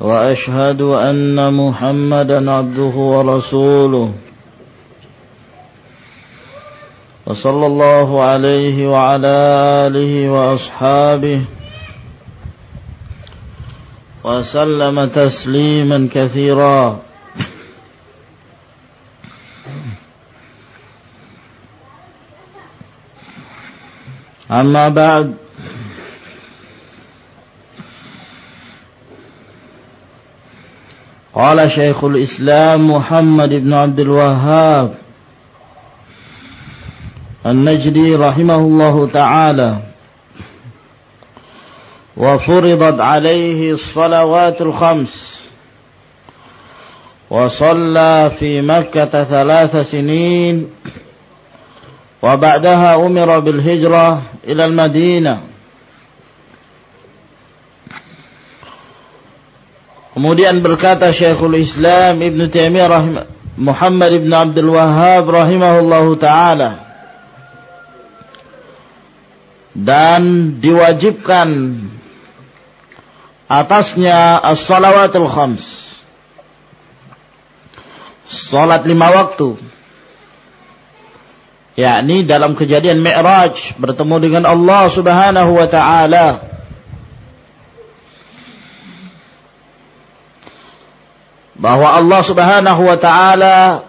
وأشهد أن محمدا عبده ورسوله. وصلى الله عليه وعلى آله وأصحابه وسلم تسليما كثيرا. أما بعد قال شيخ الإسلام محمد بن عبد الوهاب النجدي رحمه الله تعالى وفرضت عليه الصلوات الخمس وصلى في مكة ثلاث سنين وبعدها أمر بالهجرة إلى المدينة. Kemudian berkata Syekhul Islam Ibn Taimiyah Muhammad Ibn Abdul Wahhab rahimahullahu taala. Dan diwajibkan atasnya as-salawatul khams. Salat lima waktu. Yakni dalam kejadian Mi'raj bertemu dengan Allah Subhanahu wa taala bahwa Allah Subhanahu wa taala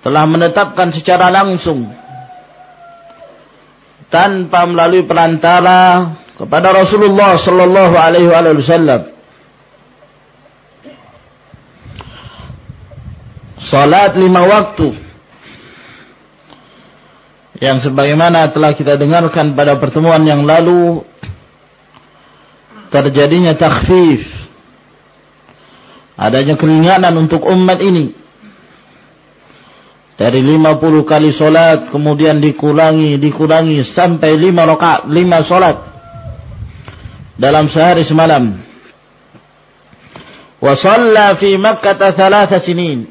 telah menetapkan secara langsung tanpa melalui perantara kepada Rasulullah sallallahu alaihi wasallam. Salat lima waktu yang sebagaimana telah kita dengarkan pada pertemuan yang lalu terjadinya takhfif adanya keringanan untuk umat ini. Dari 50 kali solat kemudian dikurangi dikurangi sampai 5 rakaat 5 solat. Dalam sehari semalam. Wa shalla fi makkah thalatha sinin.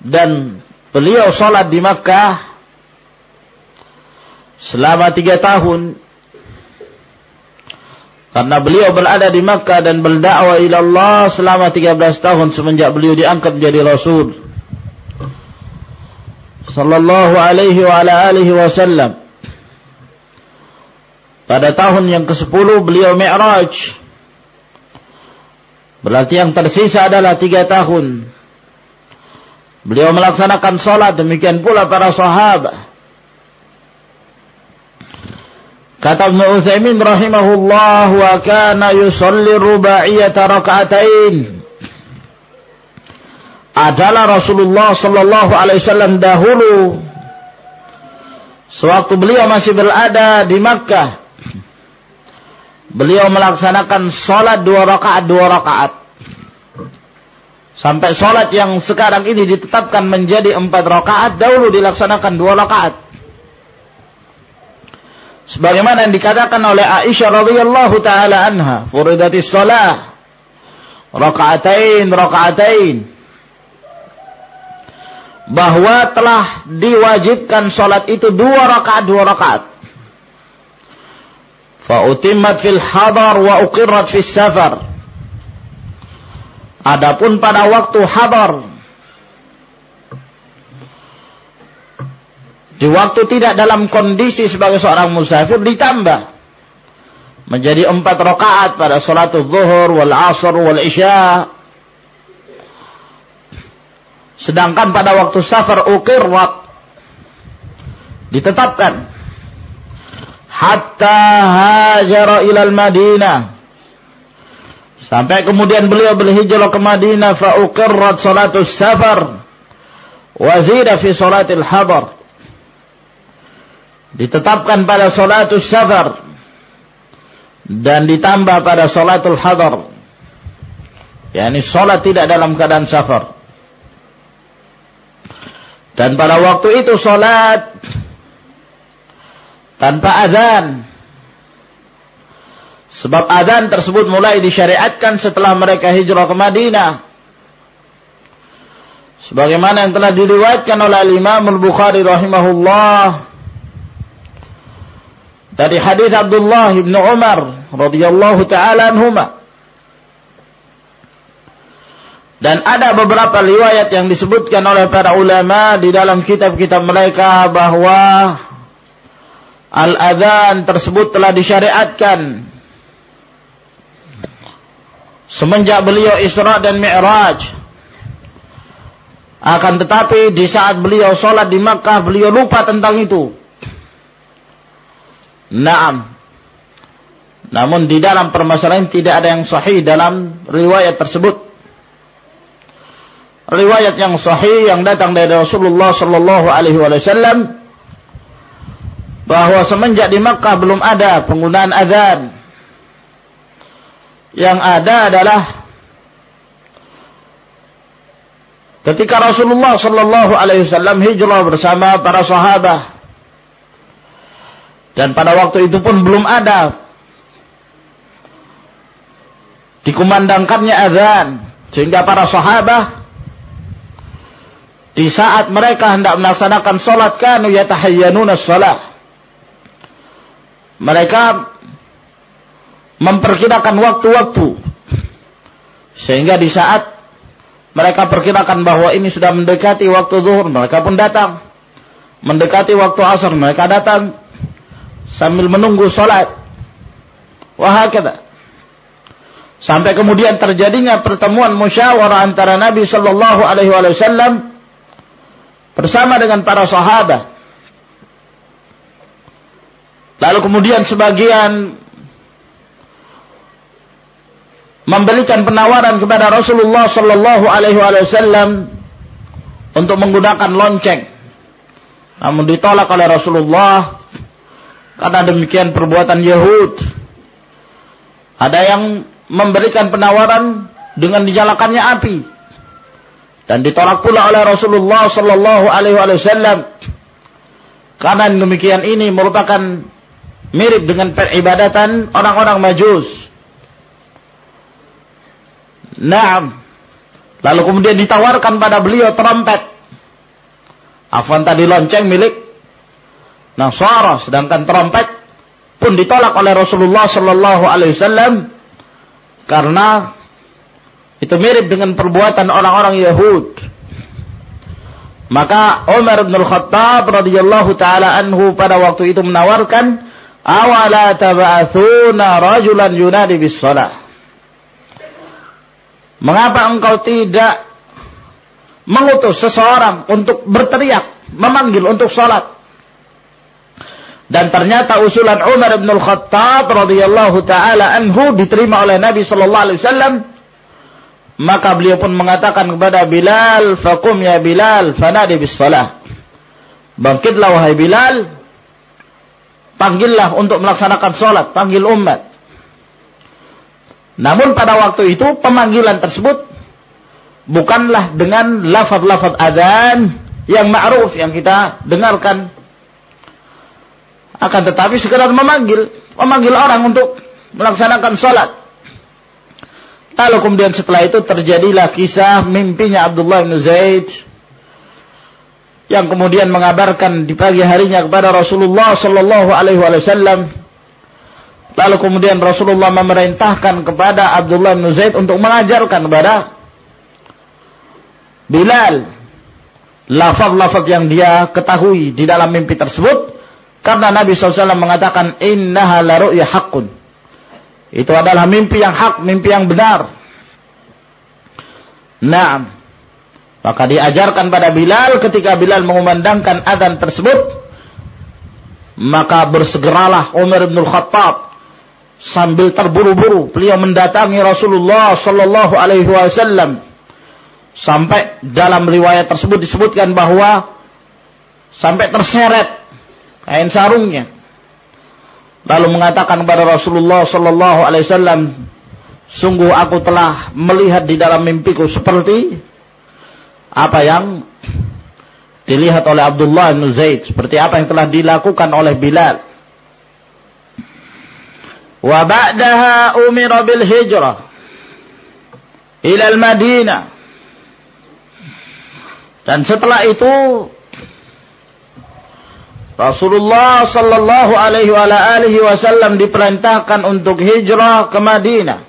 Dan beliau salat di Makkah selama tiga tahun karena beliau berada di Makkah dan berdakwah ila Allah selama 13 tahun semenjak beliau diangkat menjadi Rasul. Sallallahu alaihi wa ala alihi wasallam. Pada tahun yang ke-10 beliau Mi'raj. Berarti yang tersisa adalah tiga tahun. Beliau melaksanakan sholat demikian pula para sahabat. Kata Ibn Uthaymin rahimahullah wa kana yusalli rubaiyata raka'atain. Adalah Rasulullah sallallahu alaihi wasallam dahulu sewaktu beliau masih berada di Makkah. Beliau melaksanakan salat dua rakaat dua rakaat. Sampai salat yang sekarang ini ditetapkan menjadi empat rakaat dahulu dilaksanakan dua rakaat sebagaimana yang dikatakan oleh Aisyah radhiyallahu taala anha furidatis shalah rakaatain rakaatain. Bahwa telah diwajibkan salat itu dua rakaat dua rakaat. Fa utimmat fil hadar wa uqirrat fis safar. Adapun pada waktu hadar Di waktu tidak dalam kondisi sebagai seorang musafir ditambah menjadi empat rakaat pada salat zuhur wal asr wal isya. Sedangkan pada waktu safar ukirrat ditetapkan. Hatta hajara ilal Madinah. Sampai kemudian beliau berhijrah ke Madinah fa ukirrat salatus safar wa fi salatil hadar ditetapkan pada salatul safar dan ditambah pada salatul hadar. Yakni salat tidak dalam keadaan safar. Dan pada waktu itu salat tanpa azan. Sebab azan tersebut mulai disyariatkan setelah mereka hijrah ke Madinah. Sebagaimana yang telah diriwayatkan oleh Imam Al-Bukhari rahimahullah dari hadis Abdullah bin Umar radhiyallahu taala anhuma. Dan ada beberapa riwayat yang disebutkan oleh para ulama di dalam kitab-kitab mereka bahwa al-adzan tersebut telah disyariatkan. Semenjak beliau Isra dan Mi'raj. Akan tetapi di saat beliau sholat di Makkah, beliau lupa tentang itu. Naam. Namun di dalam permasalahan tidak ada yang sahih dalam riwayat tersebut. Riwayat yang sahih yang datang dari Rasulullah Sallallahu Alaihi Wasallam bahwa semenjak di Makkah belum ada penggunaan adzan. Yang ada adalah Ketika Rasulullah Shallallahu Alaihi Wasallam hijrah bersama para sahabat, dan pada waktu itu pun belum ada dikumandangkannya azan, sehingga para sahabat di saat mereka hendak melaksanakan sholat kanu yatahayyanuna sholat. Mereka memperkirakan waktu-waktu. Sehingga di saat mereka perkirakan bahwa ini sudah mendekati waktu zuhur, mereka pun datang. Mendekati waktu asar, mereka datang sambil menunggu sholat. Wahakata. Sampai kemudian terjadinya pertemuan musyawarah antara Nabi Shallallahu Alaihi Wasallam bersama dengan para sahabat. Lalu kemudian sebagian memberikan penawaran kepada Rasulullah Sallallahu Alaihi Wasallam untuk menggunakan lonceng, namun ditolak oleh Rasulullah karena demikian perbuatan Yahud. Ada yang memberikan penawaran dengan dinyalakannya api dan ditolak pula oleh Rasulullah Sallallahu Alaihi Wasallam karena demikian ini merupakan mirip dengan peribadatan orang-orang Majus Naam. Lalu kemudian ditawarkan pada beliau trompet. Afwan tadi lonceng milik Nasara, sedangkan trompet pun ditolak oleh Rasulullah Sallallahu Alaihi Wasallam karena itu mirip dengan perbuatan orang-orang Yahud. Maka Umar bin Al-Khattab radhiyallahu taala anhu pada waktu itu menawarkan, "Awala tab'atsuna rajulan yunadi bis salah." Mengapa engkau tidak mengutus seseorang untuk berteriak, memanggil untuk sholat? Dan ternyata usulan Umar bin Al-Khattab radhiyallahu taala anhu diterima oleh Nabi sallallahu alaihi wasallam. Maka beliau pun mengatakan kepada Bilal, "Fakum ya Bilal, fanadi bis salah." Bangkitlah wahai Bilal, panggillah untuk melaksanakan sholat, panggil umat. Namun pada waktu itu pemanggilan tersebut bukanlah dengan lafaz-lafaz adzan yang ma'ruf yang kita dengarkan. Akan tetapi sekedar memanggil, memanggil orang untuk melaksanakan sholat. Lalu kemudian setelah itu terjadilah kisah mimpinya Abdullah bin Zaid yang kemudian mengabarkan di pagi harinya kepada Rasulullah Sallallahu Alaihi Wasallam Lalu kemudian Rasulullah memerintahkan kepada Abdullah bin Zaid untuk mengajarkan kepada Bilal lafaz-lafaz yang dia ketahui di dalam mimpi tersebut karena Nabi SAW mengatakan innaha la ru'ya haqqun. Itu adalah mimpi yang hak, mimpi yang benar. Nah, maka diajarkan pada Bilal ketika Bilal mengumandangkan adzan tersebut, maka bersegeralah Umar bin Khattab sambil terburu-buru. Beliau mendatangi Rasulullah Shallallahu Alaihi Wasallam. Sampai dalam riwayat tersebut disebutkan bahwa sampai terseret kain sarungnya. Lalu mengatakan kepada Rasulullah sallallahu alaihi wasallam, "Sungguh aku telah melihat di dalam mimpiku seperti apa yang dilihat oleh Abdullah bin Zaid, seperti apa yang telah dilakukan oleh Bilal." Wa ba'daha bil hijrah ila al-Madinah. Dan setelah itu Rasulullah sallallahu alaihi wa alihi wasallam diperintahkan untuk hijrah ke Madinah.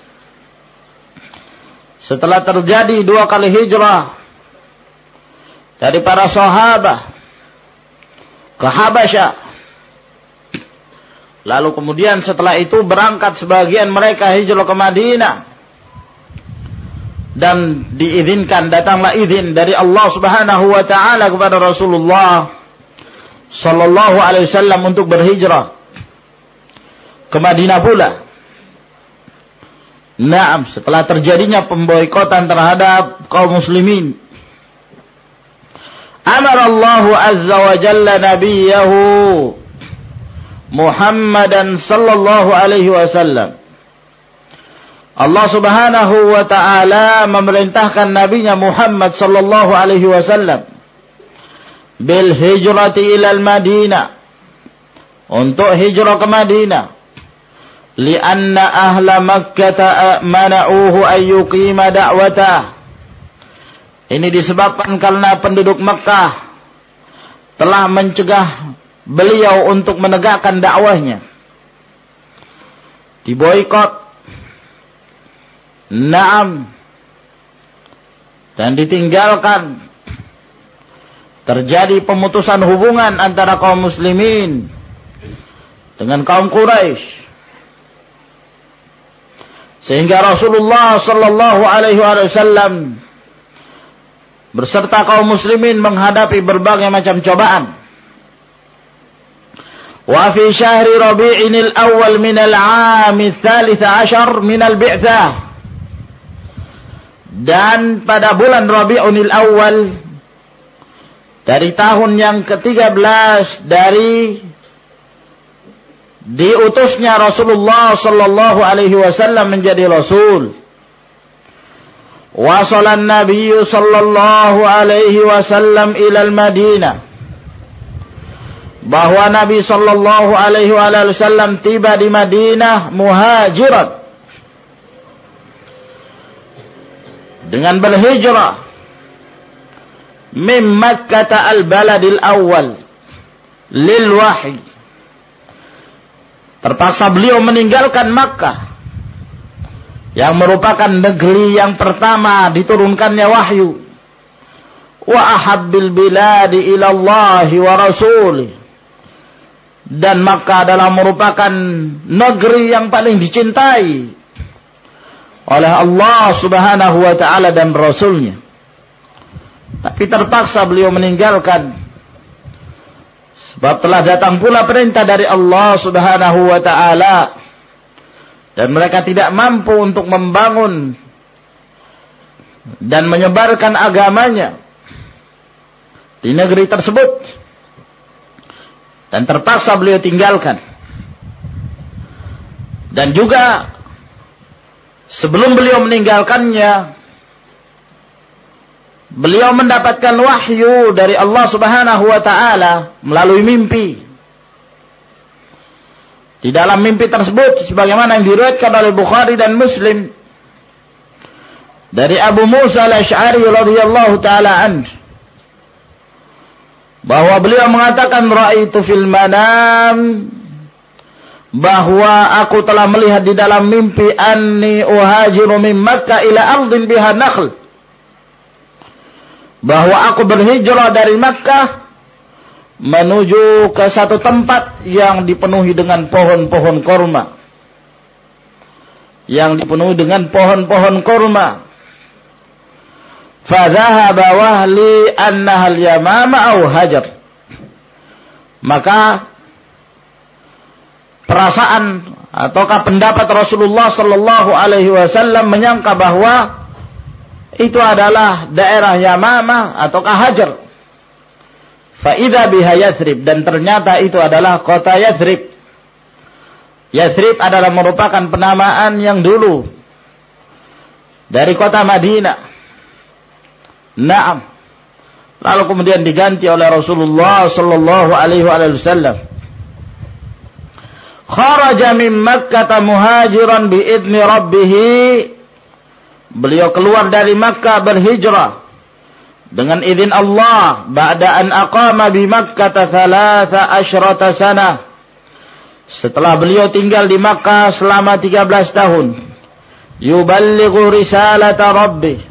Setelah terjadi dua kali hijrah dari para sahabat ke Habasyah. Lalu kemudian setelah itu berangkat sebagian mereka hijrah ke Madinah. Dan diizinkan datanglah izin dari Allah Subhanahu wa taala kepada Rasulullah sallallahu alaihi wasallam untuk berhijrah ke Madinah pula. Naam, setelah terjadinya pemboikotan terhadap kaum muslimin. Amar Allah Azza wa Jalla nabiyahu Muhammadan sallallahu alaihi wasallam. Allah Subhanahu wa taala memerintahkan nabinya Muhammad sallallahu alaihi wasallam bil hijrati ilal Madinah. Untuk hijrah ke Madinah. Lianna ahla Makkah mana'uhu an yuqima da'watah. Ini disebabkan karena penduduk Makkah telah mencegah beliau untuk menegakkan dakwahnya. Diboikot. Naam. Dan ditinggalkan terjadi pemutusan hubungan antara kaum muslimin dengan kaum Quraisy. Sehingga Rasulullah sallallahu alaihi wasallam beserta kaum muslimin menghadapi berbagai macam cobaan. Wa fi syahri rabi'in al-awwal min al-'am al-thalith 'ashar min al-bi'tsah dan pada bulan Rabi'unil Awal dari tahun yang ke-13 dari diutusnya Rasulullah sallallahu alaihi wasallam menjadi rasul. Wasalan Nabi sallallahu alaihi wasallam ila Madinah. Bahwa Nabi sallallahu alaihi wasallam tiba di Madinah muhajiran dengan berhijrah min Makkah al-baladil awal lil wahyi. Terpaksa beliau meninggalkan Makkah yang merupakan negeri yang pertama diturunkannya wahyu. Wa ahabbil biladi ila Allah wa rasulih. Dan Makkah adalah merupakan negeri yang paling dicintai oleh Allah Subhanahu wa taala dan rasulnya. Tapi terpaksa beliau meninggalkan. Sebab telah datang pula perintah dari Allah subhanahu wa ta'ala. Dan mereka tidak mampu untuk membangun dan menyebarkan agamanya di negeri tersebut. Dan terpaksa beliau tinggalkan. Dan juga sebelum beliau meninggalkannya, beliau mendapatkan wahyu dari Allah Subhanahu wa taala melalui mimpi. Di dalam mimpi tersebut sebagaimana yang diriwayatkan oleh Bukhari dan Muslim dari Abu Musa al-Asy'ari radhiyallahu taala an bahwa beliau mengatakan raaitu fil manam bahwa aku telah melihat di dalam mimpi anni uhajiru min Makkah ila ardin biha nakhl bahwa aku berhijrah dari Makkah menuju ke satu tempat yang dipenuhi dengan pohon-pohon korma. Yang dipenuhi dengan pohon-pohon korma. Fadhahaba wahli annahal yamama au hajar. Maka perasaan ataukah pendapat Rasulullah sallallahu alaihi wasallam menyangka bahwa itu adalah daerah Yamama ataukah Hajar Faida biha Yathrib dan ternyata itu adalah kota Yathrib. Yathrib adalah merupakan penamaan yang dulu dari kota Madinah. Naam. Lalu kemudian diganti oleh Rasulullah sallallahu alaihi wasallam. Kharaja min Makkah muhajiran bi idni. Beliau keluar dari Makkah berhijrah. Dengan izin Allah ba'da an aqama bi Makkah thalatha asyrata sana. Setelah beliau tinggal di Makkah selama 13 tahun yuballighu risalata rabbih.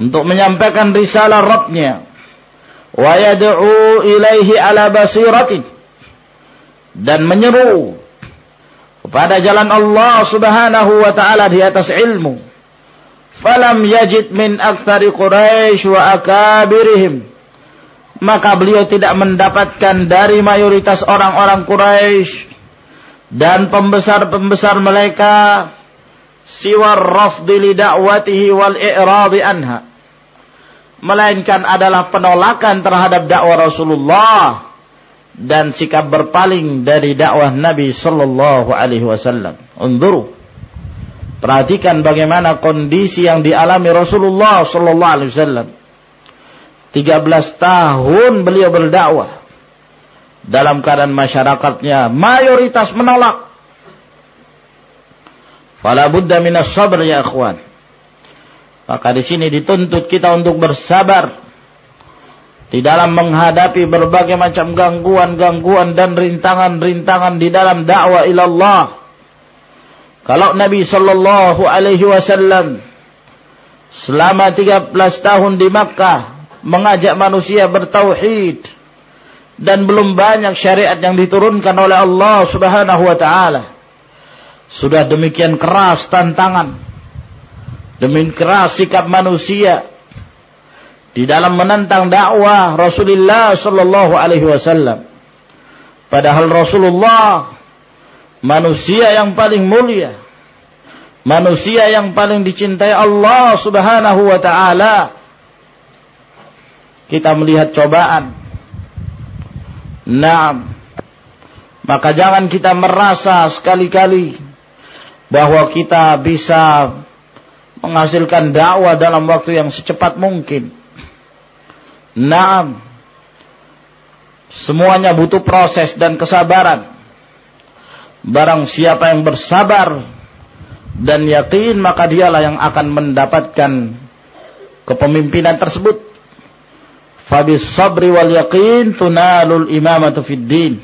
Untuk menyampaikan risalah Rabbnya. Wa yad'u ilaihi ala basiratin. Dan menyeru kepada jalan Allah Subhanahu wa taala di atas ilmu falam yajid min aktsari Quraisy wa akabirihim. Maka beliau tidak mendapatkan dari mayoritas orang-orang Quraisy dan pembesar-pembesar mereka siwar rafdi li da'watihi wal i'radi anha. Melainkan adalah penolakan terhadap dakwah Rasulullah dan sikap berpaling dari dakwah Nabi sallallahu alaihi wasallam. Unzuru Perhatikan bagaimana kondisi yang dialami Rasulullah sallallahu alaihi wasallam. 13 tahun beliau berdakwah. Dalam keadaan masyarakatnya mayoritas menolak. Fala budda minas sabr ya akhwan. Maka di sini dituntut kita untuk bersabar di dalam menghadapi berbagai macam gangguan-gangguan dan rintangan-rintangan di dalam dakwah ilallah. Kalau Nabi Shallallahu Alaihi Wasallam selama 13 tahun di Makkah mengajak manusia bertauhid dan belum banyak syariat yang diturunkan oleh Allah Subhanahu wa taala. Sudah demikian keras tantangan. Demikian keras sikap manusia di dalam menentang dakwah Rasulullah sallallahu alaihi wasallam. Padahal Rasulullah manusia yang paling mulia, manusia yang paling dicintai Allah Subhanahu wa taala. Kita melihat cobaan. Naam. Maka jangan kita merasa sekali-kali bahwa kita bisa menghasilkan dakwah dalam waktu yang secepat mungkin. Naam. Semuanya butuh proses dan kesabaran. Barang siapa yang bersabar dan yakin maka dialah yang akan mendapatkan kepemimpinan tersebut. Fabis sabri wal yakin tunalul imamatu fid din.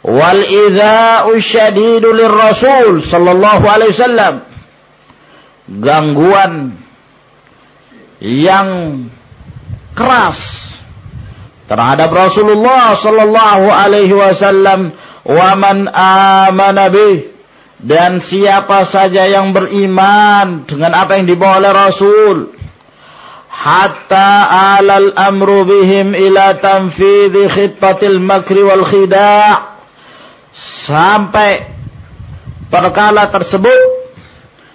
Wal idza'u syadidu lirrasul sallallahu alaihi wasallam. Gangguan yang keras terhadap Rasulullah sallallahu alaihi wasallam wa man amana bih. Dan siapa saja yang beriman dengan apa yang dibawa oleh Rasul. Hatta alal amru bihim ila tanfidhi khittatil makri wal khida' sampai perkala tersebut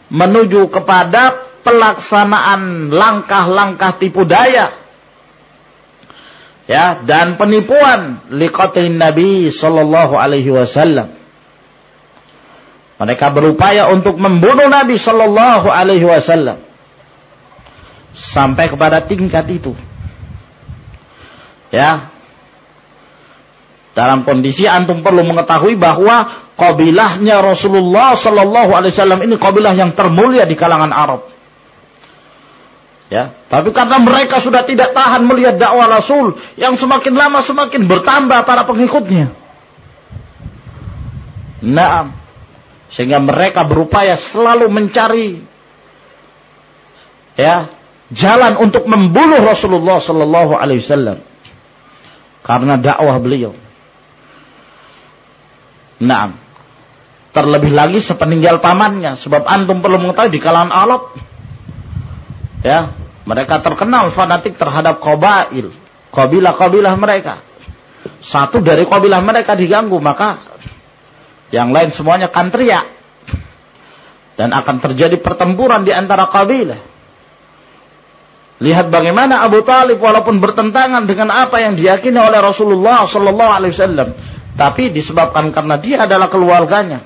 menuju kepada pelaksanaan langkah-langkah tipu daya ya dan penipuan liqatin Nabi sallallahu alaihi wasallam. Mereka berupaya untuk membunuh Nabi sallallahu alaihi wasallam sampai kepada tingkat itu. Ya. Dalam kondisi antum perlu mengetahui bahwa kabilahnya Rasulullah sallallahu alaihi wasallam ini kabilah yang termulia di kalangan Arab. Ya, tapi karena mereka sudah tidak tahan melihat dakwah Rasul yang semakin lama semakin bertambah para pengikutnya. Naam. Sehingga mereka berupaya selalu mencari ya, jalan untuk membunuh Rasulullah sallallahu alaihi wasallam karena dakwah beliau. Naam. Terlebih lagi sepeninggal pamannya sebab antum perlu mengetahui di kalangan Arab Ya, mereka terkenal fanatik terhadap qabail, kabilah-kabilah mereka. Satu dari kabilah mereka diganggu, maka yang lain semuanya akan teriak. Dan akan terjadi pertempuran di antara kabilah. Lihat bagaimana Abu Talib walaupun bertentangan dengan apa yang diyakini oleh Rasulullah Sallallahu Alaihi Wasallam, tapi disebabkan karena dia adalah keluarganya,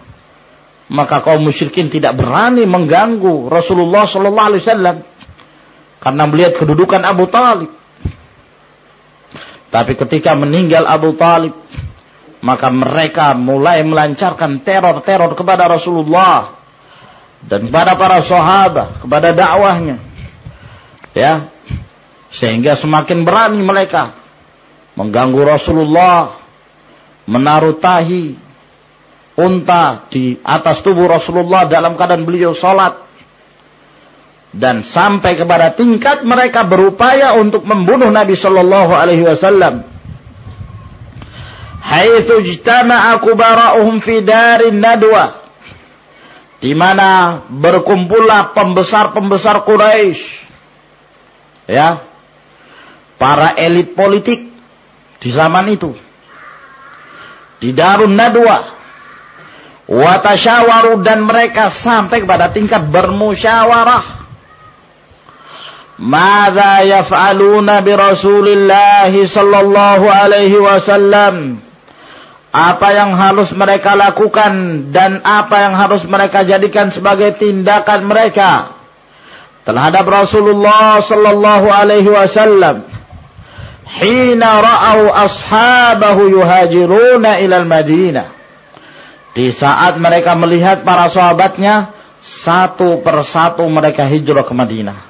maka kaum musyrikin tidak berani mengganggu Rasulullah Sallallahu Alaihi Wasallam karena melihat kedudukan Abu Talib. Tapi ketika meninggal Abu Talib, maka mereka mulai melancarkan teror-teror kepada Rasulullah dan kepada para sahabat, kepada dakwahnya. Ya. Sehingga semakin berani mereka mengganggu Rasulullah menaruh tahi unta di atas tubuh Rasulullah dalam keadaan beliau sholat dan sampai kepada tingkat mereka berupaya untuk membunuh Nabi Shallallahu Alaihi Wasallam. Kubara'uhum fi darin nadwa. Di mana berkumpullah pembesar-pembesar Quraisy. Ya. Para elit politik di zaman itu. Di Darun Nadwa. Watasyawaru dan mereka sampai kepada tingkat bermusyawarah Mada yaf'aluna bi Rasulillah sallallahu alaihi wasallam? Apa yang harus mereka lakukan dan apa yang harus mereka jadikan sebagai tindakan mereka terhadap Rasulullah sallallahu alaihi wasallam? Hina ra'au ashabahu yuhajiruna ilal Madinah. Di saat mereka melihat para sahabatnya satu persatu mereka hijrah ke Madinah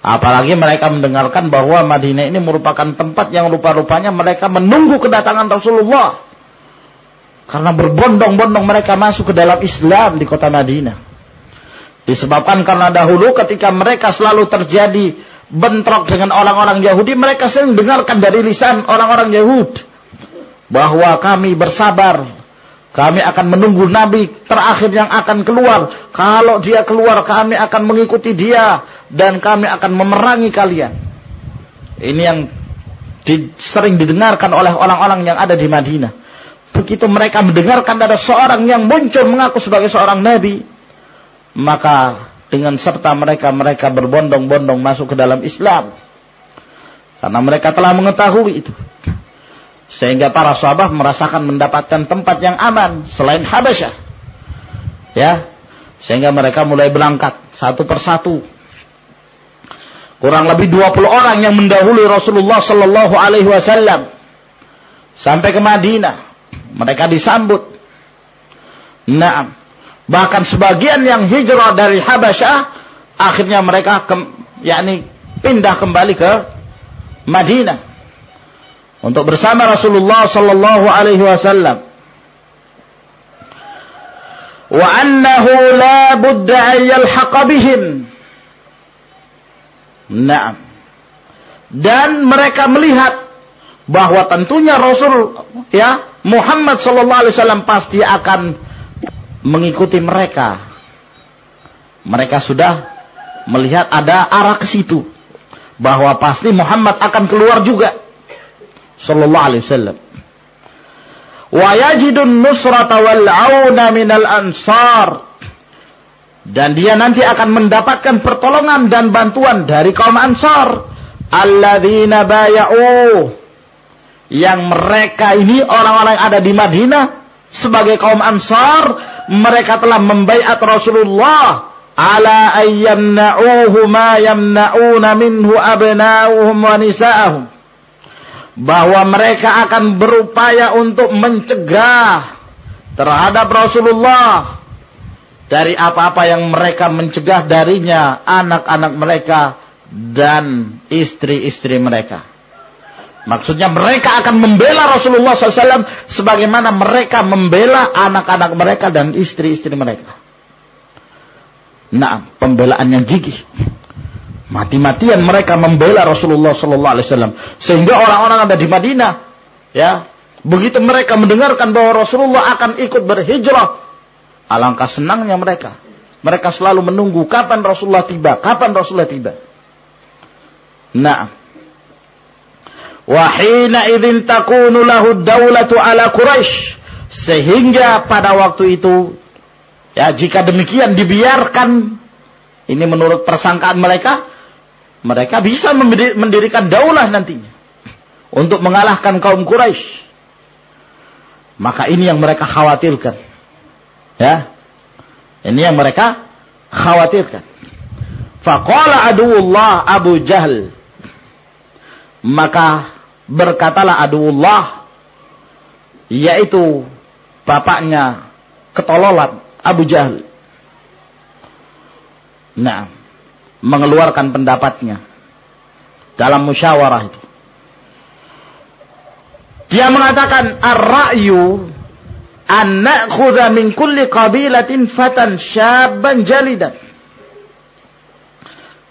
apalagi mereka mendengarkan bahwa Madinah ini merupakan tempat yang rupa-rupanya mereka menunggu kedatangan Rasulullah. Karena berbondong-bondong mereka masuk ke dalam Islam di kota Madinah. Disebabkan karena dahulu ketika mereka selalu terjadi bentrok dengan orang-orang Yahudi, mereka sering dengarkan dari lisan orang-orang Yahudi bahwa kami bersabar, kami akan menunggu Nabi terakhir yang akan keluar. Kalau dia keluar, kami akan mengikuti dia dan kami akan memerangi kalian. Ini yang di, sering didengarkan oleh orang-orang yang ada di Madinah. Begitu mereka mendengarkan ada seorang yang muncul mengaku sebagai seorang Nabi, maka dengan serta mereka mereka berbondong-bondong masuk ke dalam Islam karena mereka telah mengetahui itu sehingga para sahabat merasakan mendapatkan tempat yang aman selain Habasyah ya sehingga mereka mulai berangkat satu persatu kurang lebih 20 orang yang mendahului Rasulullah sallallahu alaihi wasallam sampai ke Madinah mereka disambut Naam Bahkan sebagian yang hijrah dari Habasyah akhirnya mereka ke, yakni pindah kembali ke Madinah untuk bersama Rasulullah sallallahu alaihi wasallam. Wa annahu la budda an yalhaqa bihim. Naam. Dan mereka melihat bahwa tentunya Rasul ya Muhammad sallallahu alaihi wasallam pasti akan mengikuti mereka. Mereka sudah melihat ada arah ke situ bahwa pasti Muhammad akan keluar juga sallallahu alaihi wasallam wa yajidun nusrata wal auna minal ansar dan dia nanti akan mendapatkan pertolongan dan bantuan dari kaum ansar. Alladzina baya'u. Yang mereka ini orang-orang yang ada di Madinah. Sebagai kaum ansar mereka telah membaiat Rasulullah. Ala ayyamna'uhu ma yamna'una minhu abna'uhum wa nisa'ahum. Bahwa mereka akan berupaya untuk mencegah terhadap Rasulullah dari apa-apa yang mereka mencegah darinya anak-anak mereka dan istri-istri mereka. Maksudnya mereka akan membela Rasulullah SAW sebagaimana mereka membela anak-anak mereka dan istri-istri mereka. Nah, pembelaan yang gigih. Mati-matian mereka membela Rasulullah SAW sehingga orang-orang ada di Madinah, ya, begitu mereka mendengarkan bahwa Rasulullah akan ikut berhijrah, alangkah senangnya mereka. Mereka selalu menunggu kapan Rasulullah tiba, kapan Rasulullah tiba. Nah, Wahina idin takunu lahu daulatu ala Quraisy. Sehingga pada waktu itu, ya jika demikian dibiarkan, ini menurut persangkaan mereka, mereka bisa mendirikan daulah nantinya untuk mengalahkan kaum Quraisy. Maka ini yang mereka khawatirkan. Ya. Ini yang mereka khawatirkan. Faqala aduullah Abu Jahal. Maka berkatalah aduullah yaitu bapaknya ketololan Abu Jahal. Nah, mengeluarkan pendapatnya dalam musyawarah itu. Dia mengatakan ar-ra'yu an na'khudha min kulli qabilatin fatan syabban jalidan.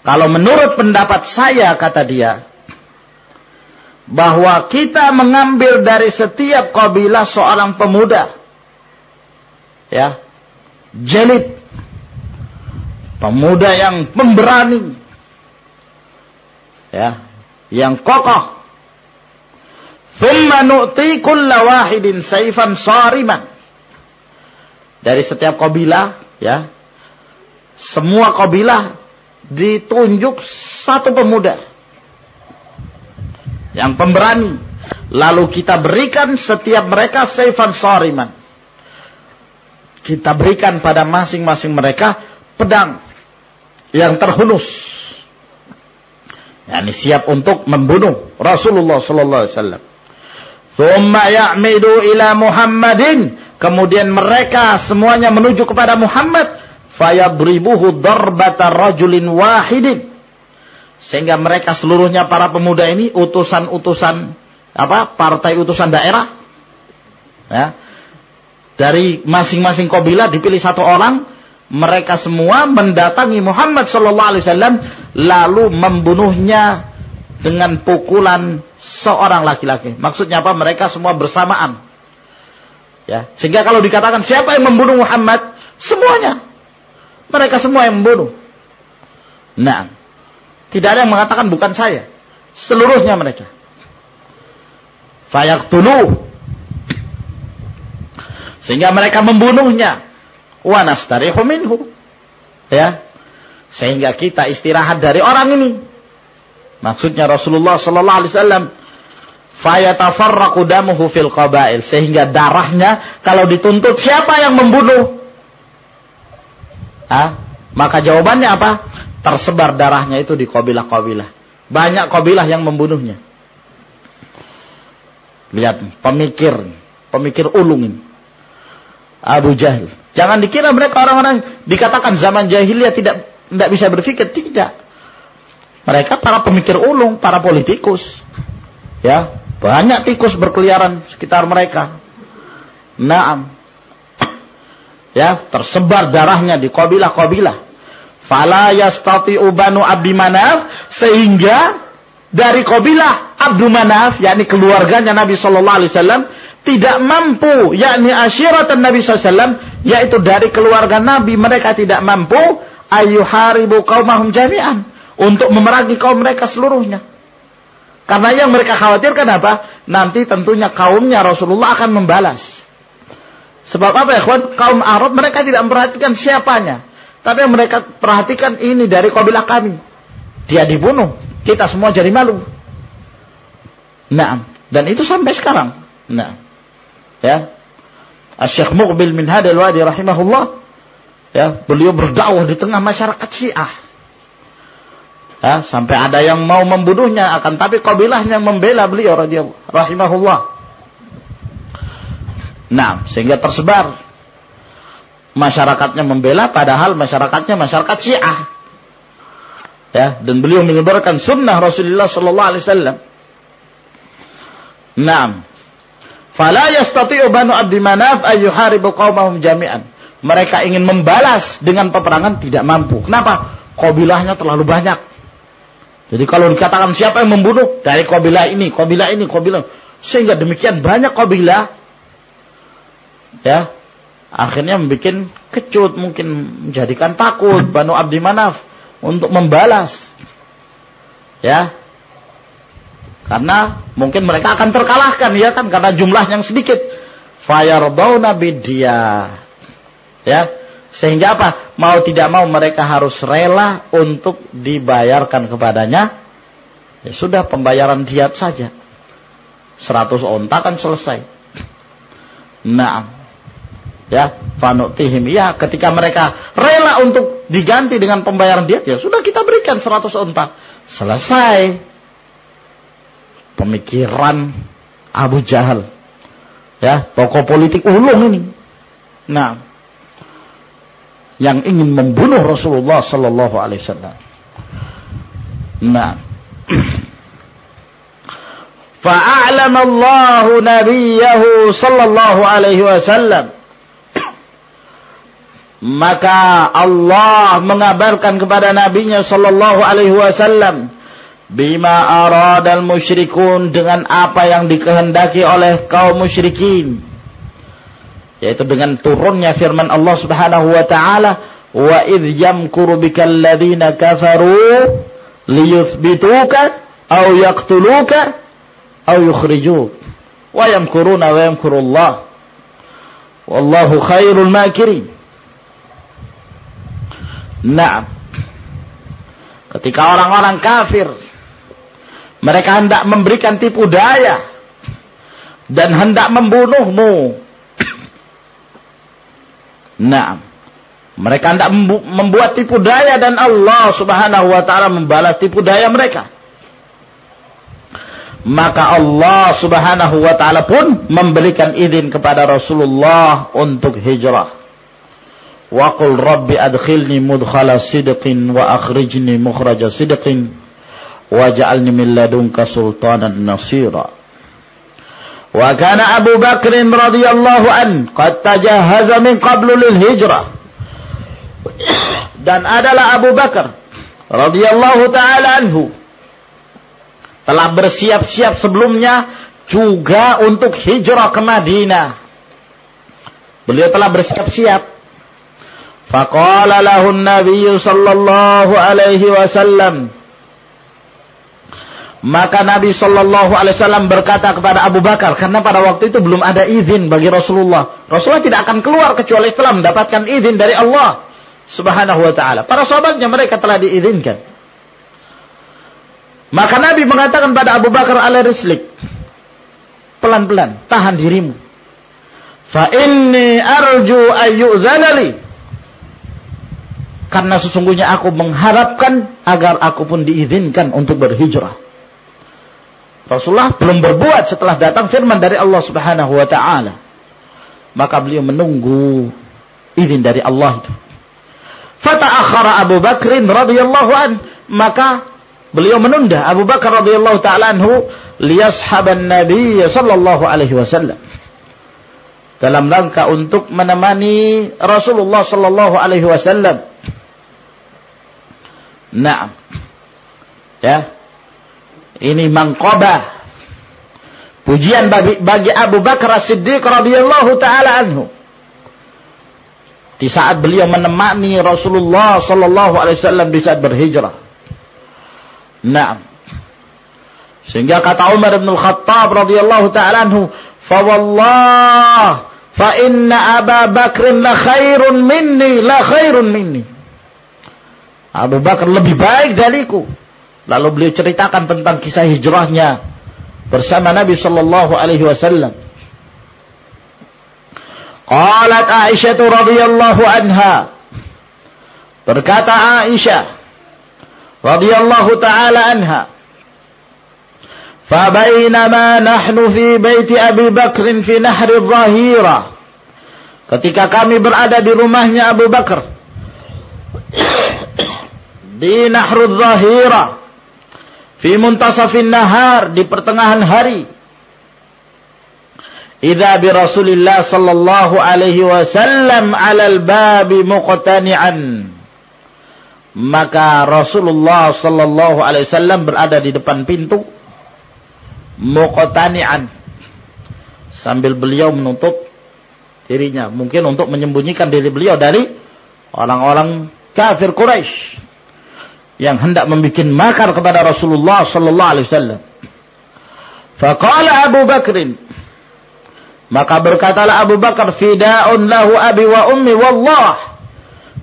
Kalau menurut pendapat saya kata dia bahwa kita mengambil dari setiap kabilah seorang pemuda ya jalid pemuda yang pemberani ya yang kokoh thumma nu'ti kulla wahidin saifan sariman dari setiap kabilah ya semua kabilah ditunjuk satu pemuda yang pemberani lalu kita berikan setiap mereka saifan sariman kita berikan pada masing-masing mereka pedang yang terhunus. Yani siap untuk membunuh Rasulullah sallallahu alaihi wasallam. Thumma ya'midu ila Muhammadin. Kemudian mereka semuanya menuju kepada Muhammad. Fayadribuhu darbata rajulin wahidin. Sehingga mereka seluruhnya para pemuda ini utusan-utusan apa partai utusan daerah ya dari masing-masing kabilah dipilih satu orang mereka semua mendatangi Muhammad sallallahu alaihi wasallam lalu membunuhnya dengan pukulan seorang laki-laki. Maksudnya apa? Mereka semua bersamaan. Ya, sehingga kalau dikatakan siapa yang membunuh Muhammad, semuanya. Mereka semua yang membunuh. Nah, tidak ada yang mengatakan bukan saya. Seluruhnya mereka. Fayaktulu. Sehingga mereka membunuhnya wa nastarihu minhu. Ya. Sehingga kita istirahat dari orang ini. Maksudnya Rasulullah sallallahu alaihi wasallam fayatafarraqu damuhu fil qabail sehingga darahnya kalau dituntut siapa yang membunuh? Ah, maka jawabannya apa? Tersebar darahnya itu di kabilah-kabilah. Banyak kabilah yang membunuhnya. Lihat pemikir, pemikir ulung. Abu Jahil. Jangan dikira mereka orang-orang dikatakan zaman jahiliyah tidak tidak bisa berpikir, tidak. Mereka para pemikir ulung, para politikus. Ya, banyak tikus berkeliaran sekitar mereka. Naam. Ya, tersebar darahnya di kabilah-kabilah. Fala yastati'u banu Abdi Manaf sehingga dari kabilah Abdu Manaf yakni keluarganya Nabi sallallahu alaihi wasallam tidak mampu, yakni asyiratan Nabi SAW, yaitu dari keluarga Nabi, mereka tidak mampu, haribu kaumahum jami'an, untuk memerangi kaum mereka seluruhnya. Karena yang mereka khawatirkan apa? Nanti tentunya kaumnya Rasulullah akan membalas. Sebab apa ya Kaum Arab mereka tidak memperhatikan siapanya. Tapi yang mereka perhatikan ini dari kabilah kami. Dia dibunuh. Kita semua jadi malu. Nah, dan itu sampai sekarang. Nah, ya Syekh Muqbil min Hadal Wadi rahimahullah ya beliau berdakwah di tengah masyarakat Syiah ya sampai ada yang mau membunuhnya akan tapi kabilahnya membela beliau rahimahullah nah sehingga tersebar masyarakatnya membela padahal masyarakatnya masyarakat Syiah ya dan beliau menyebarkan sunnah Rasulullah sallallahu alaihi wasallam Naam Fala yastati'u banu Abdi Manaf ayyuharibu qaumahum jami'an. Mereka ingin membalas dengan peperangan tidak mampu. Kenapa? Kabilahnya terlalu banyak. Jadi kalau dikatakan siapa yang membunuh dari kabilah ini, kabilah ini, kabilah sehingga demikian banyak kabilah ya akhirnya membuat kecut mungkin menjadikan takut Banu Abdi Manaf untuk membalas ya karena mungkin mereka akan terkalahkan ya kan karena jumlah yang sedikit. Fayardawna bidya. Ya. Sehingga apa? Mau tidak mau mereka harus rela untuk dibayarkan kepadanya. Ya sudah pembayaran diat saja. 100 onta kan selesai. Nah, ya fanutihim ya ketika mereka rela untuk diganti dengan pembayaran diat ya sudah kita berikan 100 onta selesai pemikiran Abu Jahal ya tokoh politik ulung ini nah yang ingin membunuh Rasulullah sallallahu alaihi wasallam nah فأعلم الله نبيه صلى الله عليه وسلم maka Allah mengabarkan kepada nabinya sallallahu alaihi wasallam bima aradal musyrikun dengan apa yang dikehendaki oleh kaum musyrikin yaitu dengan turunnya firman Allah Subhanahu wa taala wa idh yamkuru bikal ladzina kafaru liyuthbituka aw yaqtuluka aw yukhrijuk. Wa yamkuruna wa yamkurullah wallahu khairul makirin. Nah, ketika orang-orang kafir mereka hendak memberikan tipu daya dan hendak membunuhmu. Naam. Mereka tidak membuat tipu daya dan Allah Subhanahu wa taala membalas tipu daya mereka. Maka Allah Subhanahu wa taala pun memberikan izin kepada Rasulullah untuk hijrah. Wa qul rabbi adkhilni mudkhala sidqin wa akhrijni mukhraja sidqin waj'alni min ladunka sultanan nasira. Wa kana Abu Bakr radhiyallahu an qad tajahaza min qablu lil hijrah. Dan adalah Abu Bakar radhiyallahu taala anhu telah bersiap-siap sebelumnya juga untuk hijrah ke Madinah. Beliau telah bersiap-siap. Faqala lahun Nabi sallallahu alaihi wasallam maka Nabi Shallallahu Alaihi Wasallam berkata kepada Abu Bakar karena pada waktu itu belum ada izin bagi Rasulullah. Rasulullah tidak akan keluar kecuali setelah mendapatkan izin dari Allah Subhanahu Wa Taala. Para sahabatnya mereka telah diizinkan. Maka Nabi mengatakan pada Abu Bakar ala rislik, pelan-pelan, tahan dirimu. Fa inni arju ayyuzanali karena sesungguhnya aku mengharapkan agar aku pun diizinkan untuk berhijrah. Rasulullah belum berbuat setelah datang firman dari Allah Subhanahu wa taala. Maka beliau menunggu izin dari Allah itu. Fata'akhara Abu Bakrin radhiyallahu an, maka beliau menunda Abu Bakar radhiyallahu taala anhu liyashaban Nabi sallallahu alaihi wasallam. Dalam rangka untuk menemani Rasulullah sallallahu alaihi wasallam Nah. Ya. Ini mangkobah. Pujian bagi, bagi Abu Bakar As-Siddiq radhiyallahu taala anhu. Di saat beliau menemani Rasulullah sallallahu alaihi wasallam di saat berhijrah. Nah. Sehingga kata Umar bin Khattab radhiyallahu taala anhu, "Fa wallah fa inna Abu Bakr la khairun minni, la khairun minni." Abu Bakar lebih baik dariku. Lalu beliau ceritakan tentang kisah hijrahnya bersama Nabi sallallahu alaihi wasallam. Qalat Aisyah radhiyallahu anha berkata Aisyah radhiyallahu taala anha فبينما نحن في بيت أبي بكر في نهر الظهيرة ketika kami berada di rumahnya Abu Bakar di Nahrul Zahira fi muntasafin nahar di pertengahan hari. Idza bi Rasulillah sallallahu alaihi wasallam 'alal babi muqtani'an. Maka Rasulullah sallallahu alaihi wasallam berada di depan pintu. Muqtani'an. Sambil beliau menutup dirinya. Mungkin untuk menyembunyikan diri beliau dari orang-orang kafir Quraisy yang hendak membuat makar kepada Rasulullah sallallahu alaihi wasallam. Faqala Abu Bakrin maka berkatalah Abu Bakar fida'un lahu abi wa ummi wallah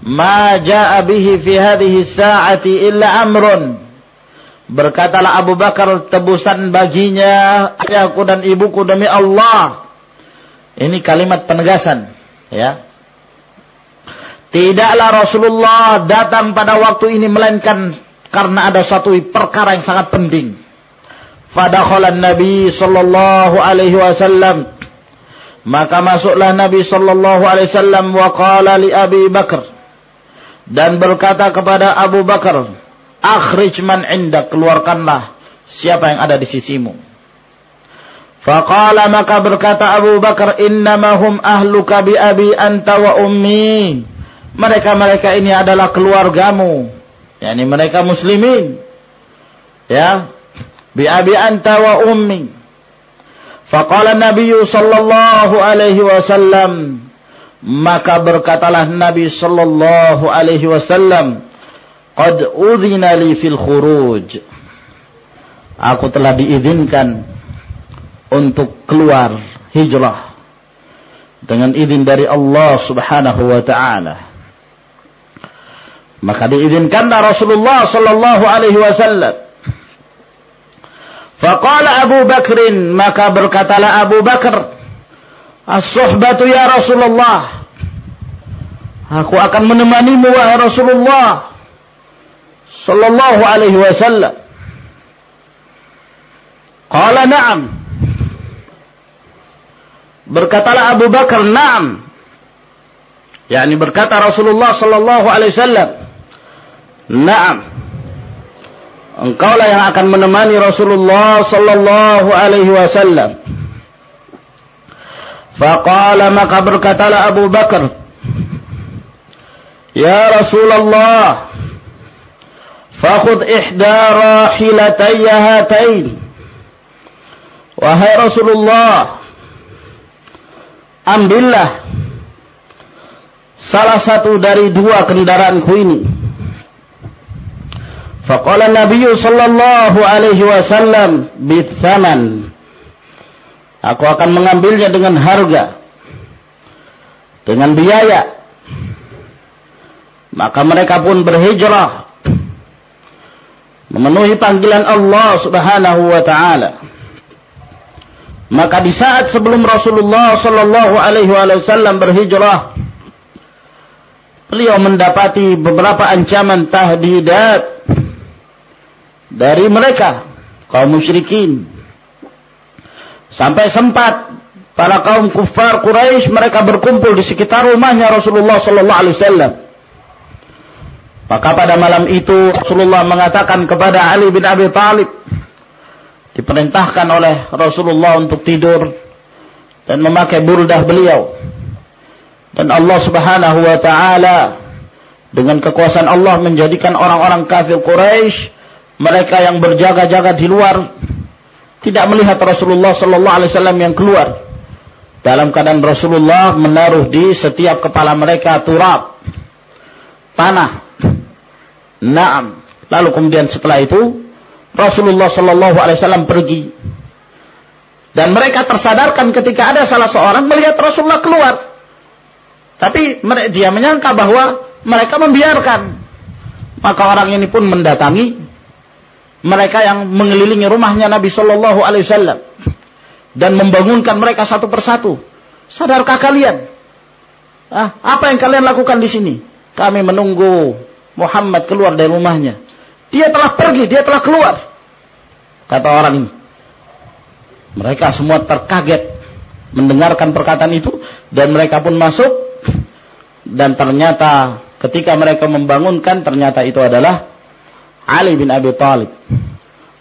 ma jaa bihi fi hadhihi sa'ati illa amrun. Berkatalah Abu Bakar tebusan baginya ayahku dan ibuku demi Allah. Ini kalimat penegasan ya tidaklah Rasulullah datang pada waktu ini melainkan karena ada satu perkara yang sangat penting fadakhalan Nabi sallallahu alaihi wasallam maka masuklah Nabi sallallahu alaihi wasallam wa qala li Abi Bakar dan berkata kepada Abu Bakar, "Akhrij man indak, keluarkanlah siapa yang ada di sisimu." Faqala maka berkata Abu Bakar, "Innamahum ahluka bi abi anta wa ummi." Mereka-mereka ini adalah keluargamu, yakni mereka muslimin. Ya, bi abi anta wa ummi. Faqala Nabi sallallahu alaihi wasallam, maka berkatalah Nabi sallallahu alaihi wasallam, "Qad udhina li fil khuruj." Aku telah diizinkan untuk keluar hijrah dengan izin dari Allah Subhanahu wa taala. Maka diizinkanlah Rasulullah sallallahu alaihi wasallam. Faqala Abu Bakrin, maka berkatalah Abu Bakar, As-suhbatu ya Rasulullah. Aku akan menemanimu wahai Rasulullah. Sallallahu alaihi wasallam. Qala na'am. Berkatalah Abu Bakar, na'am. Yani berkata Rasulullah sallallahu alaihi wasallam, "Na'am." Engkaulah yang akan menemani Rasulullah sallallahu alaihi wasallam. Faqala maka berkatalah Abu Bakar, Ya Rasulullah, fakhud ihda rahilatayya hatain. Wahai Rasulullah, ambillah salah satu dari dua kendaraanku ini. Faqala Nabi sallallahu alaihi wasallam bithaman. Aku akan mengambilnya dengan harga. Dengan biaya. Maka mereka pun berhijrah. Memenuhi panggilan Allah subhanahu wa ta'ala. Maka di saat sebelum Rasulullah sallallahu alaihi wasallam berhijrah, beliau mendapati beberapa ancaman tahdidat dari mereka kaum musyrikin Sampai sempat para kaum kufar Quraisy mereka berkumpul di sekitar rumahnya Rasulullah sallallahu alaihi wasallam. Maka pada malam itu Rasulullah mengatakan kepada Ali bin Abi Thalib diperintahkan oleh Rasulullah untuk tidur dan memakai burdah beliau. Dan Allah Subhanahu wa taala dengan kekuasaan Allah menjadikan orang-orang kafir Quraisy mereka yang berjaga-jaga di luar tidak melihat Rasulullah sallallahu alaihi wasallam yang keluar. Dalam keadaan Rasulullah menaruh di setiap kepala mereka turab. Tanah. Naam. Lalu kemudian setelah itu Rasulullah sallallahu alaihi wasallam pergi. Dan mereka tersadarkan ketika ada salah seorang melihat Rasulullah keluar. Tapi dia menyangka bahwa mereka membiarkan. Maka orang ini pun mendatangi mereka yang mengelilingi rumahnya Nabi Shallallahu Alaihi Wasallam dan membangunkan mereka satu persatu. Sadarkah kalian? Ah, apa yang kalian lakukan di sini? Kami menunggu Muhammad keluar dari rumahnya. Dia telah pergi, dia telah keluar. Kata orang ini. Mereka semua terkaget mendengarkan perkataan itu dan mereka pun masuk dan ternyata ketika mereka membangunkan ternyata itu adalah Ali bin Abi Thalib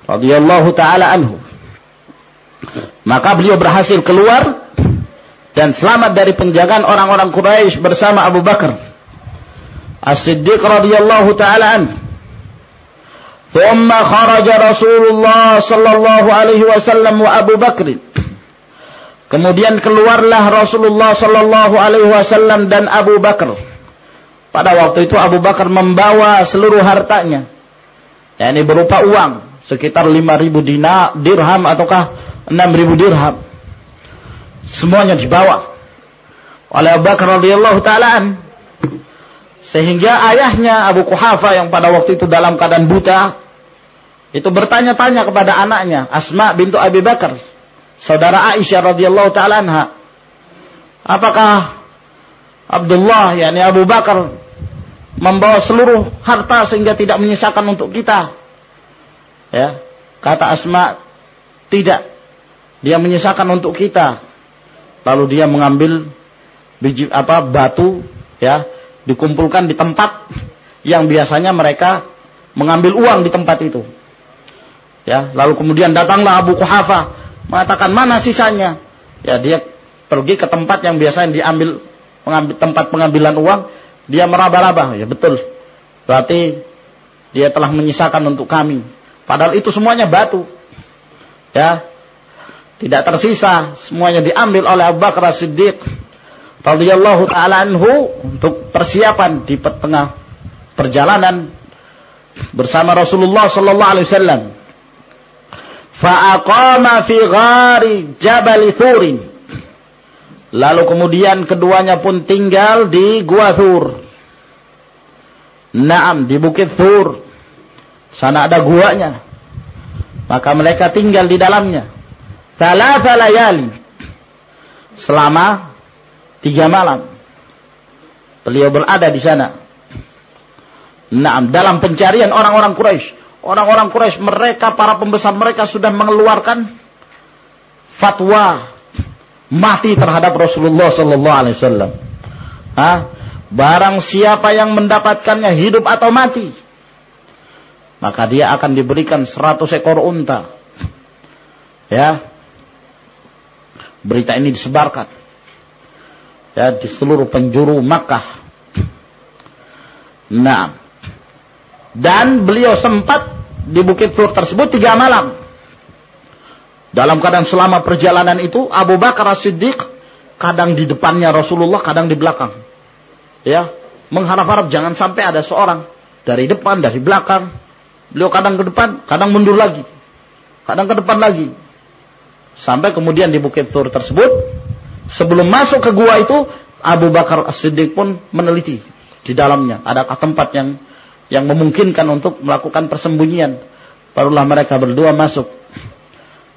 radhiyallahu taala anhu. Maka beliau berhasil keluar dan selamat dari penjagaan orang-orang Quraisy bersama Abu Bakar. As-Siddiq radhiyallahu taala anhu. ثم خرج رسول الله صلى الله عليه وسلم وأبو بكر Kemudian keluarlah Rasulullah Sallallahu Alaihi Wasallam dan Abu Bakar. Pada waktu itu Abu Bakar membawa seluruh hartanya Ya, ini berupa uang sekitar 5000 dinar, dirham ataukah 6000 dirham. Semuanya dibawa oleh Abu Bakar radhiyallahu taala Sehingga ayahnya Abu Kuhafa yang pada waktu itu dalam keadaan buta itu bertanya-tanya kepada anaknya Asma bintu Abi Bakar, saudara Aisyah radhiyallahu taala. Apakah Abdullah yakni Abu Bakar membawa seluruh harta sehingga tidak menyisakan untuk kita? Ya, kata Asma, tidak. Dia menyisakan untuk kita. Lalu dia mengambil biji apa batu ya dikumpulkan di tempat yang biasanya mereka mengambil uang di tempat itu. Ya, lalu kemudian datanglah Abu Kuhafa mengatakan mana sisanya? Ya, dia pergi ke tempat yang biasanya diambil pengambil, tempat pengambilan uang, dia meraba-raba. Ya betul. Berarti dia telah menyisakan untuk kami. Padahal itu semuanya batu. Ya. Tidak tersisa, semuanya diambil oleh Abu Bakar Siddiq radhiyallahu taala anhu untuk persiapan di tengah perjalanan bersama Rasulullah sallallahu alaihi wasallam. Fa'aqama fi ghari Jabal Thurin. Lalu kemudian keduanya pun tinggal di Gua Thur. Naam, di Bukit Thur. Sana ada guanya. Maka mereka tinggal di dalamnya. Thalatha layali. Selama Tiga malam. Beliau berada di sana. Nah, dalam pencarian orang-orang Quraisy. Orang-orang Quraisy mereka para pembesar mereka sudah mengeluarkan fatwa mati terhadap Rasulullah sallallahu alaihi wasallam. Hah? Barang siapa yang mendapatkannya hidup atau mati, maka dia akan diberikan 100 ekor unta. Ya. Berita ini disebarkan ya di seluruh penjuru Makkah. Nah, dan beliau sempat di Bukit Tur tersebut tiga malam. Dalam keadaan selama perjalanan itu Abu Bakar As-Siddiq kadang di depannya Rasulullah, kadang di belakang. Ya, mengharap-harap jangan sampai ada seorang dari depan, dari belakang. Beliau kadang ke depan, kadang mundur lagi. Kadang ke depan lagi. Sampai kemudian di Bukit Tur tersebut Sebelum masuk ke gua itu, Abu Bakar As-Siddiq pun meneliti di dalamnya. Adakah tempat yang yang memungkinkan untuk melakukan persembunyian. Barulah mereka berdua masuk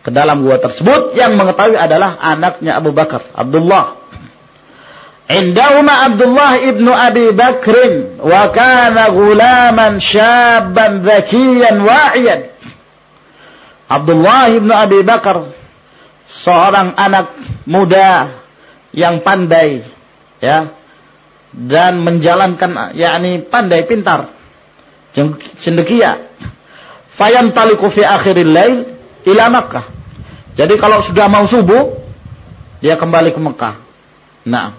ke dalam gua tersebut yang mengetahui adalah anaknya Abu Bakar, Abdullah. Indahuma Abdullah ibnu Abi Bakrin wa kana gulaman syabban zakiyan wa'iyan. Abdullah ibnu Abi Bakar seorang anak muda yang pandai ya dan menjalankan yakni pandai pintar cendekia fayam taliku fi akhiril lail ila Makkah jadi kalau sudah mau subuh dia kembali ke Mekah. Nah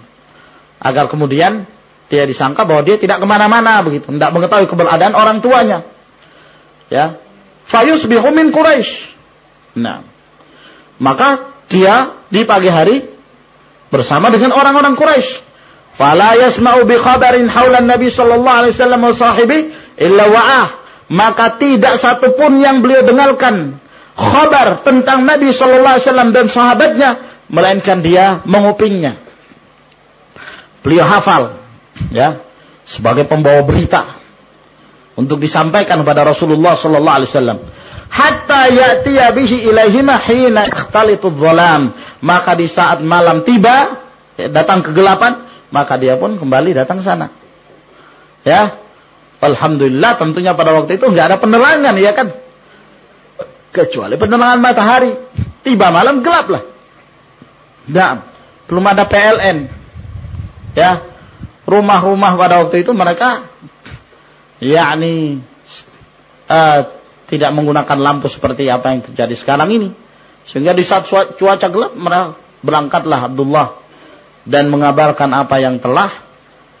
agar kemudian dia disangka bahwa dia tidak ke mana-mana begitu. Tidak mengetahui keberadaan orang tuanya. Ya. Fayusbihu min Quraisy nah maka dia di pagi hari bersama dengan orang-orang Quraisy. Fala yasma'u bi khabarin haulan Nabi sallallahu alaihi wasallam wa sahibi illa wa'ah. Maka tidak satu pun yang beliau dengarkan khabar tentang Nabi sallallahu alaihi wasallam dan sahabatnya melainkan dia mengupingnya. Beliau hafal ya sebagai pembawa berita untuk disampaikan kepada Rasulullah sallallahu alaihi wasallam hatta ya'tiya bihi ilaihima hina ikhtalitu dhalam. Maka di saat malam tiba, ya, datang kegelapan, maka dia pun kembali datang sana. Ya. Alhamdulillah tentunya pada waktu itu nggak ada penerangan ya kan. Kecuali penerangan matahari. Tiba malam gelap lah. Nah, belum ada PLN. Ya. Rumah-rumah pada waktu itu mereka yakni uh, tidak menggunakan lampu seperti apa yang terjadi sekarang ini. Sehingga di saat cuaca gelap berangkatlah Abdullah dan mengabarkan apa yang telah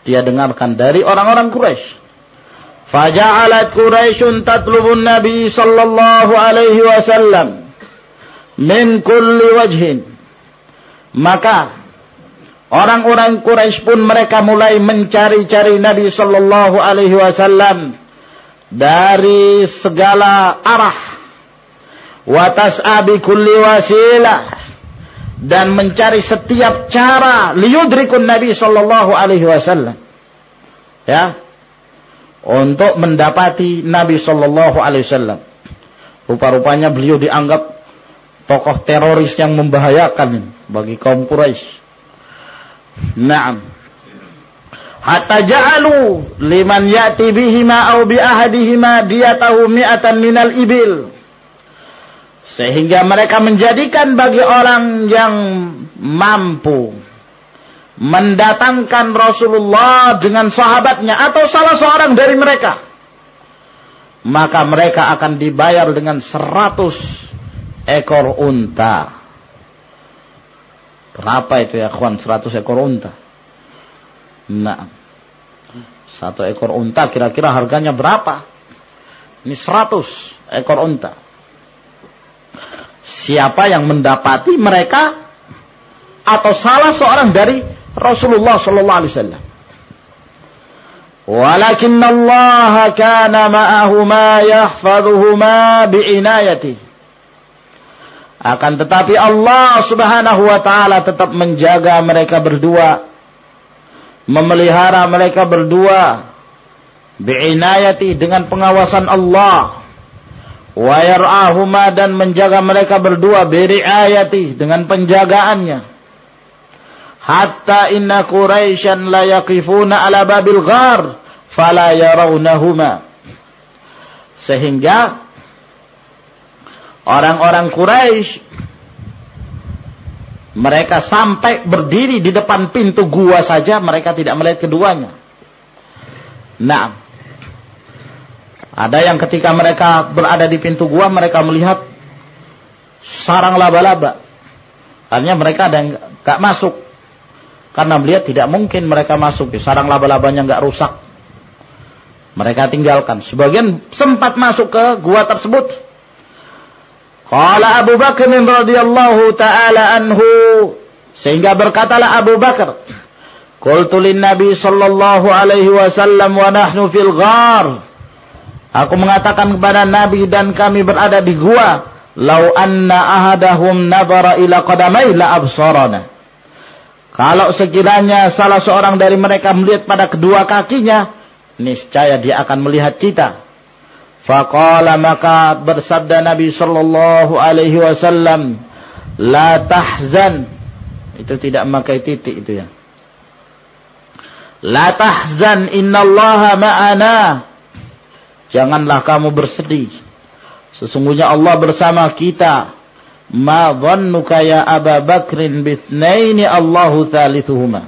dia dengarkan dari orang-orang Quraisy. Faja'alat Quraisyun tatlubun Nabi sallallahu alaihi wasallam min kulli wajhin. Maka orang-orang Quraisy pun mereka mulai mencari-cari Nabi sallallahu alaihi wasallam dari segala arah. Wa tas'a kulli wasilah. Dan mencari setiap cara liyudrikun Nabi sallallahu alaihi wasallam. Ya untuk mendapati Nabi Shallallahu Alaihi Wasallam. Rupa-rupanya beliau dianggap tokoh teroris yang membahayakan bagi kaum Quraisy. Naam. Hatta ja'alu liman ya'ti bihima au bi ahadihima diyatahu mi'atan minal ibil. Sehingga mereka menjadikan bagi orang yang mampu mendatangkan Rasulullah dengan sahabatnya atau salah seorang dari mereka maka mereka akan dibayar dengan seratus ekor unta. Berapa itu ya kawan? Seratus ekor unta? Nah satu ekor unta kira-kira harganya berapa? Ini seratus ekor unta. Siapa yang mendapati mereka atau salah seorang dari Rasulullah sallallahu alaihi wasallam. Walakin Allah kana ma'ahuma yahfazuhuma bi'inayati. Akan tetapi Allah Subhanahu wa taala tetap menjaga mereka berdua, memelihara mereka berdua bi'inayati dengan pengawasan Allah. Wa yar'ahuma dan menjaga mereka berdua bi'riayati dengan penjagaannya hatta inna Quraisyan la yaqifuna ala babil ghar fala yarawnahuma sehingga orang-orang Quraisy mereka sampai berdiri di depan pintu gua saja mereka tidak melihat keduanya. Nah, ada yang ketika mereka berada di pintu gua mereka melihat sarang laba-laba. Artinya mereka ada yang gak masuk. Karena melihat tidak mungkin mereka masuk. Sarang laba-labanya nggak rusak. Mereka tinggalkan. Sebagian sempat masuk ke gua tersebut. Qala Abu Bakar radhiyallahu taala anhu sehingga berkatalah Abu Bakar Qultu Nabi sallallahu alaihi wasallam wa nahnu fil ghar Aku mengatakan kepada Nabi dan kami berada di gua lau anna ahadahum nabara ila qadamai la absarana kalau sekiranya salah seorang dari mereka melihat pada kedua kakinya, niscaya dia akan melihat kita. Faqala maka bersabda Nabi sallallahu alaihi wasallam, "La tahzan." Itu tidak memakai titik itu ya. La tahzan innallaha ma'ana. Janganlah kamu bersedih. Sesungguhnya Allah bersama kita. Ma dhannuka ya Aba Bakrin bithnaini Allahu thalithuhuma.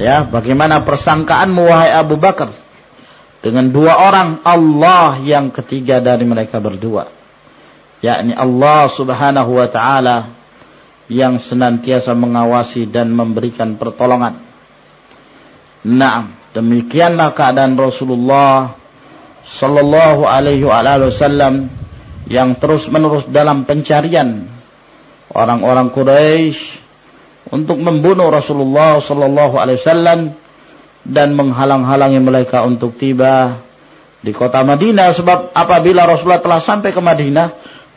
Ya, bagaimana persangkaanmu wahai Abu Bakar dengan dua orang Allah yang ketiga dari mereka berdua. Yakni Allah Subhanahu wa taala yang senantiasa mengawasi dan memberikan pertolongan. Naam, demikianlah keadaan Rasulullah sallallahu alaihi wasallam yang terus-menerus dalam pencarian orang-orang Quraisy untuk membunuh Rasulullah sallallahu alaihi wasallam dan menghalang-halangi mereka untuk tiba di kota Madinah sebab apabila Rasulullah telah sampai ke Madinah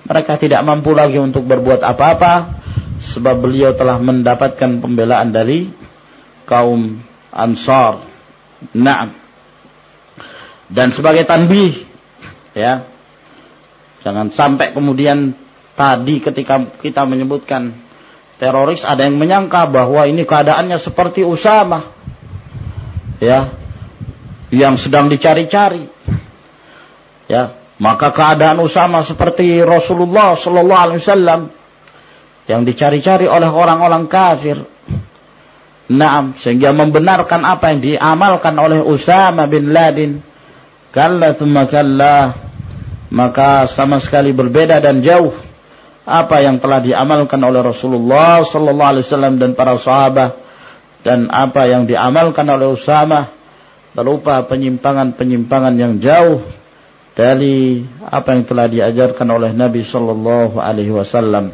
mereka tidak mampu lagi untuk berbuat apa-apa sebab beliau telah mendapatkan pembelaan dari kaum Ansar. Naam. Dan sebagai tanbih ya, Jangan sampai kemudian tadi ketika kita menyebutkan teroris ada yang menyangka bahwa ini keadaannya seperti Usama. Ya. Yang sedang dicari-cari. Ya, maka keadaan Usama seperti Rasulullah sallallahu alaihi wasallam yang dicari-cari oleh orang-orang kafir. Naam, sehingga membenarkan apa yang diamalkan oleh Usama bin Ladin. Kalla thumma kalla maka sama sekali berbeda dan jauh apa yang telah diamalkan oleh Rasulullah sallallahu alaihi wasallam dan para sahabat dan apa yang diamalkan oleh Usama berupa penyimpangan-penyimpangan yang jauh dari apa yang telah diajarkan oleh Nabi sallallahu alaihi wasallam.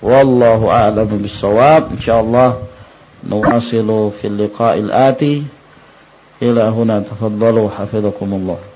Wallahu a'lamu bis-shawab. Insyaallah nuwasilu fil liqa'il ati. Ila huna tafaddalu hafizakumullah.